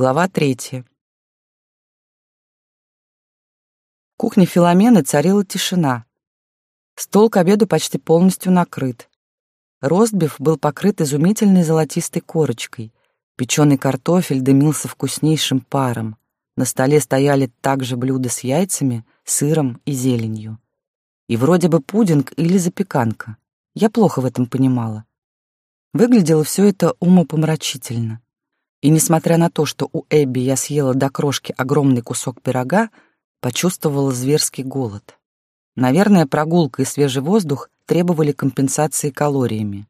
Глава третья. В кухне Филомены царила тишина. Стол к обеду почти полностью накрыт. Ростбиф был покрыт изумительной золотистой корочкой. Печеный картофель дымился вкуснейшим паром. На столе стояли также блюда с яйцами, сыром и зеленью. И вроде бы пудинг или запеканка. Я плохо в этом понимала. Выглядело все это умопомрачительно. И несмотря на то, что у Эбби я съела до крошки огромный кусок пирога, почувствовала зверский голод. Наверное, прогулка и свежий воздух требовали компенсации калориями.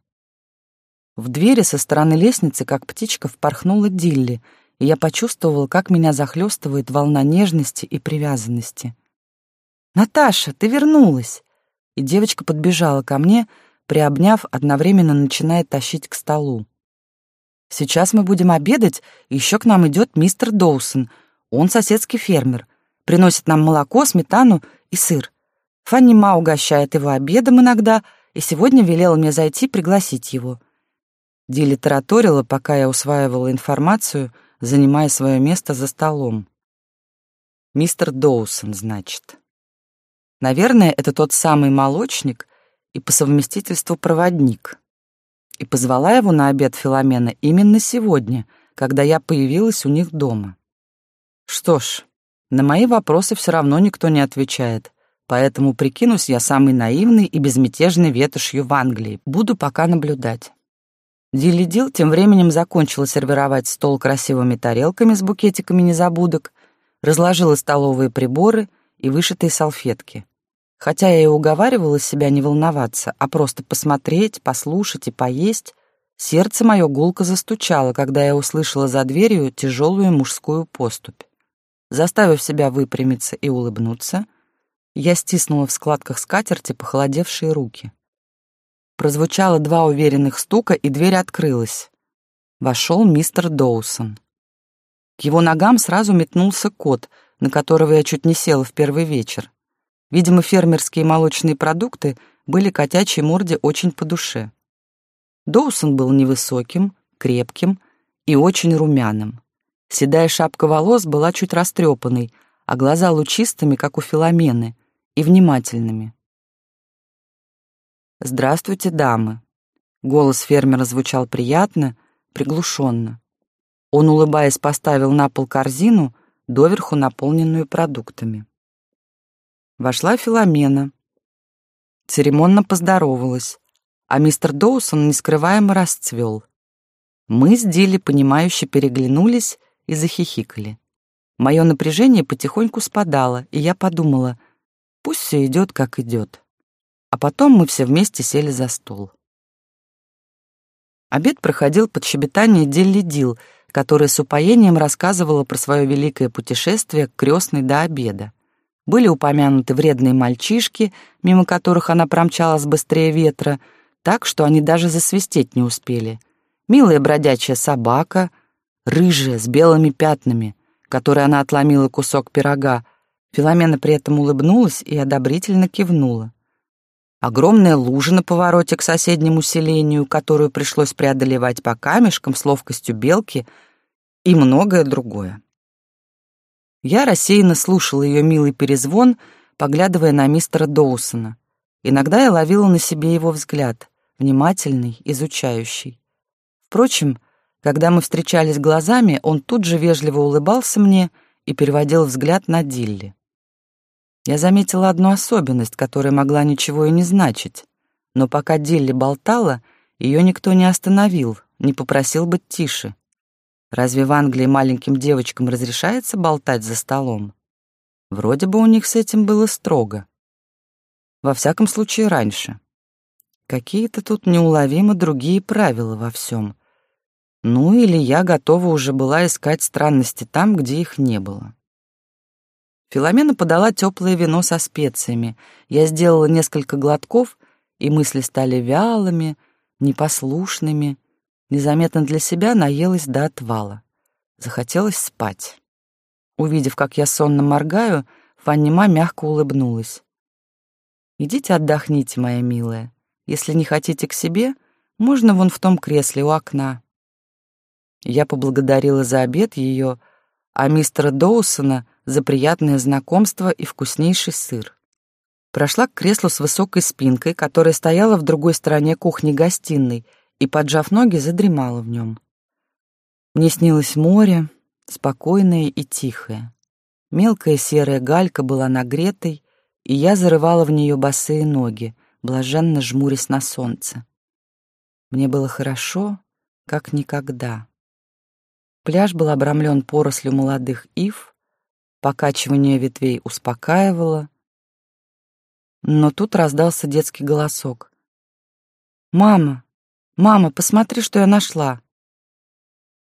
В двери со стороны лестницы, как птичка, впорхнула Дилли, и я почувствовала, как меня захлестывает волна нежности и привязанности. «Наташа, ты вернулась!» И девочка подбежала ко мне, приобняв, одновременно начиная тащить к столу. Сейчас мы будем обедать, еще к нам идет мистер Доусон. Он соседский фермер. Приносит нам молоко, сметану и сыр. Фанни Ма угощает его обедом иногда, и сегодня велела мне зайти пригласить его. Дилли тараторила, пока я усваивала информацию, занимая свое место за столом. Мистер Доусон, значит. Наверное, это тот самый молочник и по совместительству проводник и позвала его на обед Филомена именно сегодня, когда я появилась у них дома. Что ж, на мои вопросы все равно никто не отвечает, поэтому прикинусь я самый наивный и безмятежный ветошью в Англии, буду пока наблюдать. Дилидил тем временем закончила сервировать стол красивыми тарелками с букетиками незабудок, разложила столовые приборы и вышитые салфетки. Хотя я и уговаривала себя не волноваться, а просто посмотреть, послушать и поесть, сердце мое гулко застучало, когда я услышала за дверью тяжелую мужскую поступь. Заставив себя выпрямиться и улыбнуться, я стиснула в складках скатерти похолодевшие руки. Прозвучало два уверенных стука, и дверь открылась. Вошел мистер Доусон. К его ногам сразу метнулся кот, на которого я чуть не села в первый вечер. Видимо, фермерские молочные продукты были котячьей морде очень по душе. Доусон был невысоким, крепким и очень румяным. Седая шапка волос была чуть растрепанной, а глаза лучистыми, как у Филомены, и внимательными. «Здравствуйте, дамы!» Голос фермера звучал приятно, приглушенно. Он, улыбаясь, поставил на пол корзину, доверху наполненную продуктами. Вошла Филомена. Церемонно поздоровалась, а мистер Доусон нескрываемо расцвел. Мы с Дилли, понимающе переглянулись и захихикали. Мое напряжение потихоньку спадало, и я подумала, пусть все идет, как идет. А потом мы все вместе сели за стол. Обед проходил под щебетание Дилли Дил, которая с упоением рассказывала про свое великое путешествие к крестной до обеда. Были упомянуты вредные мальчишки, мимо которых она промчалась быстрее ветра, так что они даже засвистеть не успели. Милая бродячая собака, рыжая, с белыми пятнами, которой она отломила кусок пирога. Филомена при этом улыбнулась и одобрительно кивнула. Огромная лужа на повороте к соседнему селению, которую пришлось преодолевать по камешкам с ловкостью белки и многое другое. Я рассеянно слушала ее милый перезвон, поглядывая на мистера Доусона. Иногда я ловила на себе его взгляд, внимательный, изучающий. Впрочем, когда мы встречались глазами, он тут же вежливо улыбался мне и переводил взгляд на Дилли. Я заметила одну особенность, которая могла ничего и не значить. Но пока Дилли болтала, ее никто не остановил, не попросил быть тише. Разве в Англии маленьким девочкам разрешается болтать за столом? Вроде бы у них с этим было строго. Во всяком случае, раньше. Какие-то тут неуловимо другие правила во всем. Ну или я готова уже была искать странности там, где их не было. Филомена подала теплое вино со специями. Я сделала несколько глотков, и мысли стали вялыми, непослушными, Незаметно для себя наелась до отвала. Захотелось спать. Увидев, как я сонно моргаю, Фаннима мягко улыбнулась. «Идите отдохните, моя милая. Если не хотите к себе, можно вон в том кресле у окна». Я поблагодарила за обед ее, а мистера Доусона за приятное знакомство и вкуснейший сыр. Прошла к креслу с высокой спинкой, которая стояла в другой стороне кухни-гостиной, и, поджав ноги, задремала в нем. Мне снилось море, спокойное и тихое. Мелкая серая галька была нагретой, и я зарывала в нее босые ноги, блаженно жмурясь на солнце. Мне было хорошо, как никогда. Пляж был обрамлен порослью молодых ив, покачивание ветвей успокаивало. Но тут раздался детский голосок. «Мама! Мама, посмотри, что я нашла!»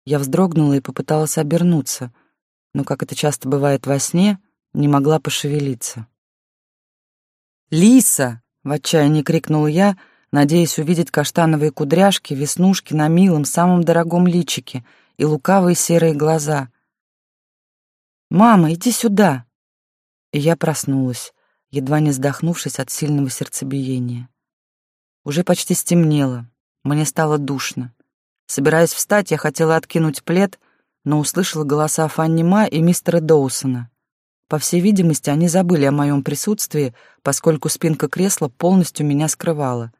Я вздрогнула и попыталась обернуться, но, как это часто бывает во сне, не могла пошевелиться. «Лиса!» — в отчаянии крикнул я, надеясь увидеть каштановые кудряшки, веснушки на милом, самом дорогом личике и лукавые серые глаза. «Мама, иди сюда!» И я проснулась, едва не сдохнувшись от сильного сердцебиения. Уже почти стемнело, мне стало душно. Собираясь встать, я хотела откинуть плед, но услышала голоса Фанни Ма и мистера Доусона. По всей видимости, они забыли о моем присутствии, поскольку спинка кресла полностью меня скрывала.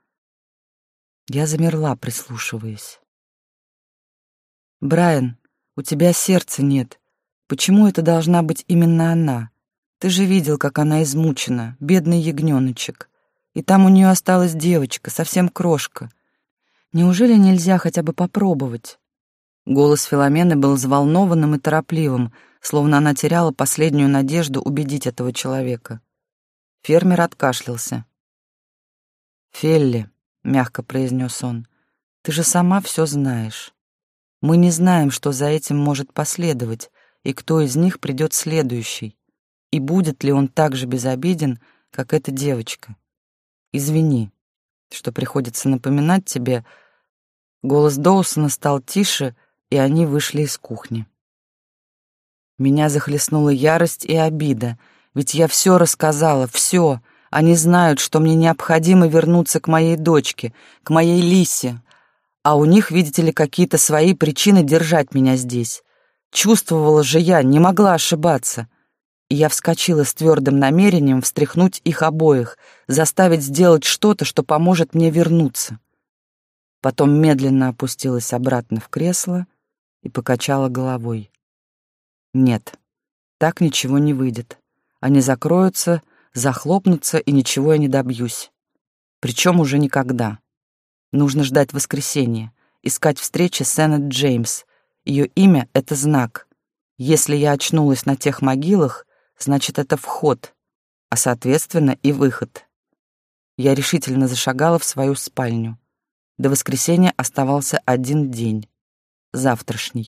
Я замерла, прислушиваясь. «Брайан, у тебя сердца нет. Почему это должна быть именно она? Ты же видел, как она измучена, бедный ягненочек. И там у нее осталась девочка, совсем крошка. Неужели нельзя хотя бы попробовать?» Голос Филомены был взволнованным и торопливым, словно она теряла последнюю надежду убедить этого человека. Фермер откашлялся. «Фелли», — мягко произнес он, — «ты же сама все знаешь. Мы не знаем, что за этим может последовать, и кто из них придет следующий, и будет ли он так же безобиден, как эта девочка. Извини, что приходится напоминать тебе. Голос Доусона стал тише, и они вышли из кухни. Меня захлестнула ярость и обида, ведь я все рассказала, все. Они знают, что мне необходимо вернуться к моей дочке, к моей Лисе. А у них, видите ли, какие-то свои причины держать меня здесь. Чувствовала же я, не могла ошибаться я вскочила с твердым намерением встряхнуть их обоих, заставить сделать что-то, что поможет мне вернуться. Потом медленно опустилась обратно в кресло и покачала головой. Нет, так ничего не выйдет. Они закроются, захлопнутся, и ничего я не добьюсь. Причем уже никогда. Нужно ждать воскресенья, искать встречи с Эннет Джеймс. Ее имя — это знак. Если я очнулась на тех могилах, значит, это вход, а, соответственно, и выход. Я решительно зашагала в свою спальню. До воскресенья оставался один день. Завтрашний.